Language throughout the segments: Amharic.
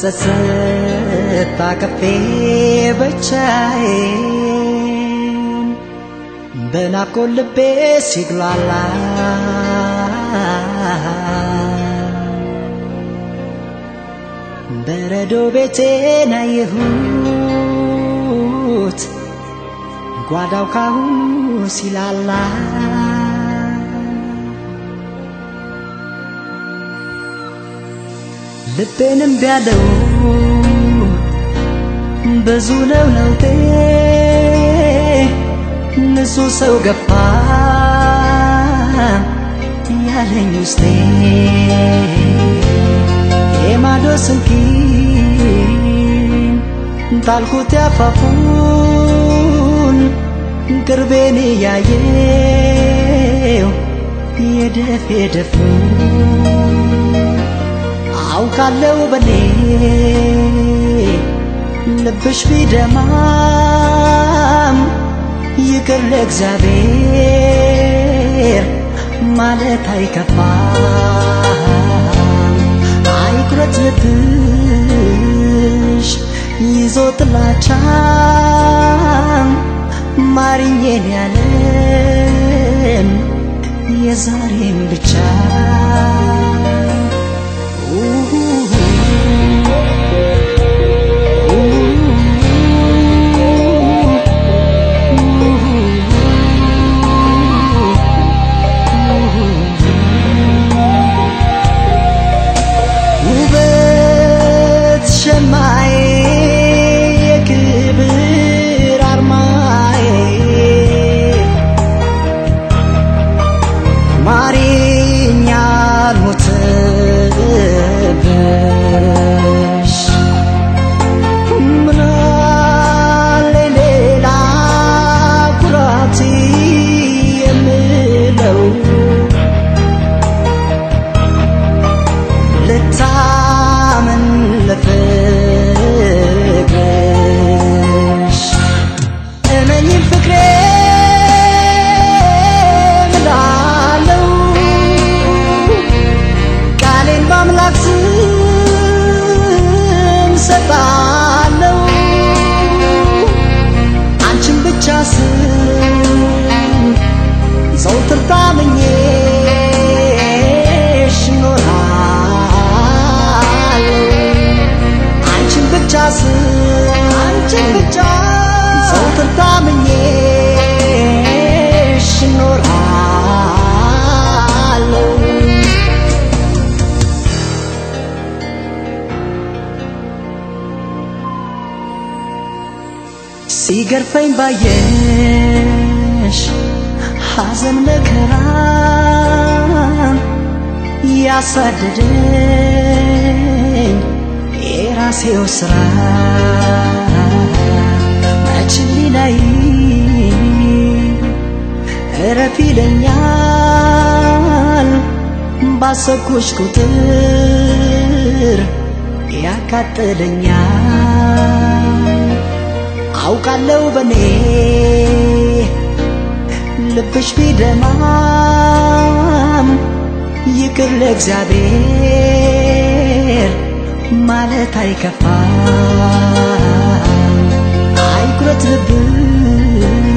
ጸጸት ታቅፌ ብቻዬን በናፍቆት ልቤ ሲጉላላ። በረዶ ቤቴን አየሁት ጓዳው ካሁኑ ሲላላ ልቤንም ቢያለው ብዙ ነው ነውቴ ንጹህ ሰው ገፋ ያለኝ ውስጤ። የማዶ ስንኪን ጣልኩት ያፋፉን ቅርቤን እያየው የደፍ የደፉ አውቃለው በኔ ልብሽ ቢደማም ይቅር ለእግዚአብሔር ማለት አይከፋም። አይኩረት ልብሽ ይዞ ጥላቻም ማርኜን ያለም የዛሬም ብቻ ሲገርፈኝ ባየሽ ሐዘን መከራ ያሳደደኝ የራሴው ስራ መችሊ ላይ እረፍ ይለኛል ባሰብኩሽ ቁጥር ያቃጥለኛል አውቃለው በኔ ልብሽ ቢደማም ይቅር ለእግዚአብሔር ማለት አይከፋም። አይኩረት ልብሽ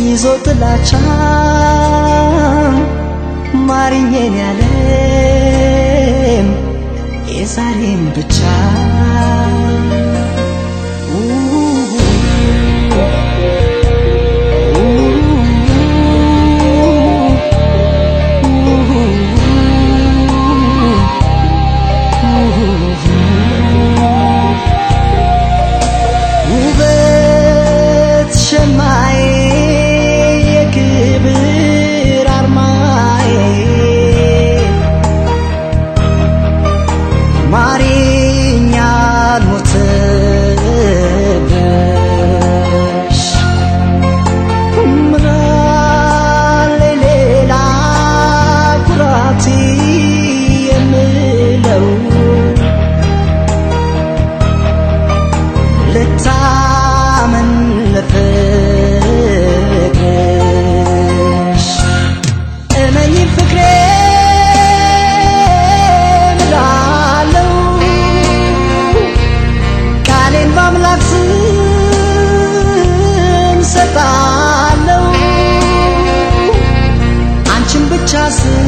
ይዞ ጥላቻ ማርኜን ያለም 家ゃ、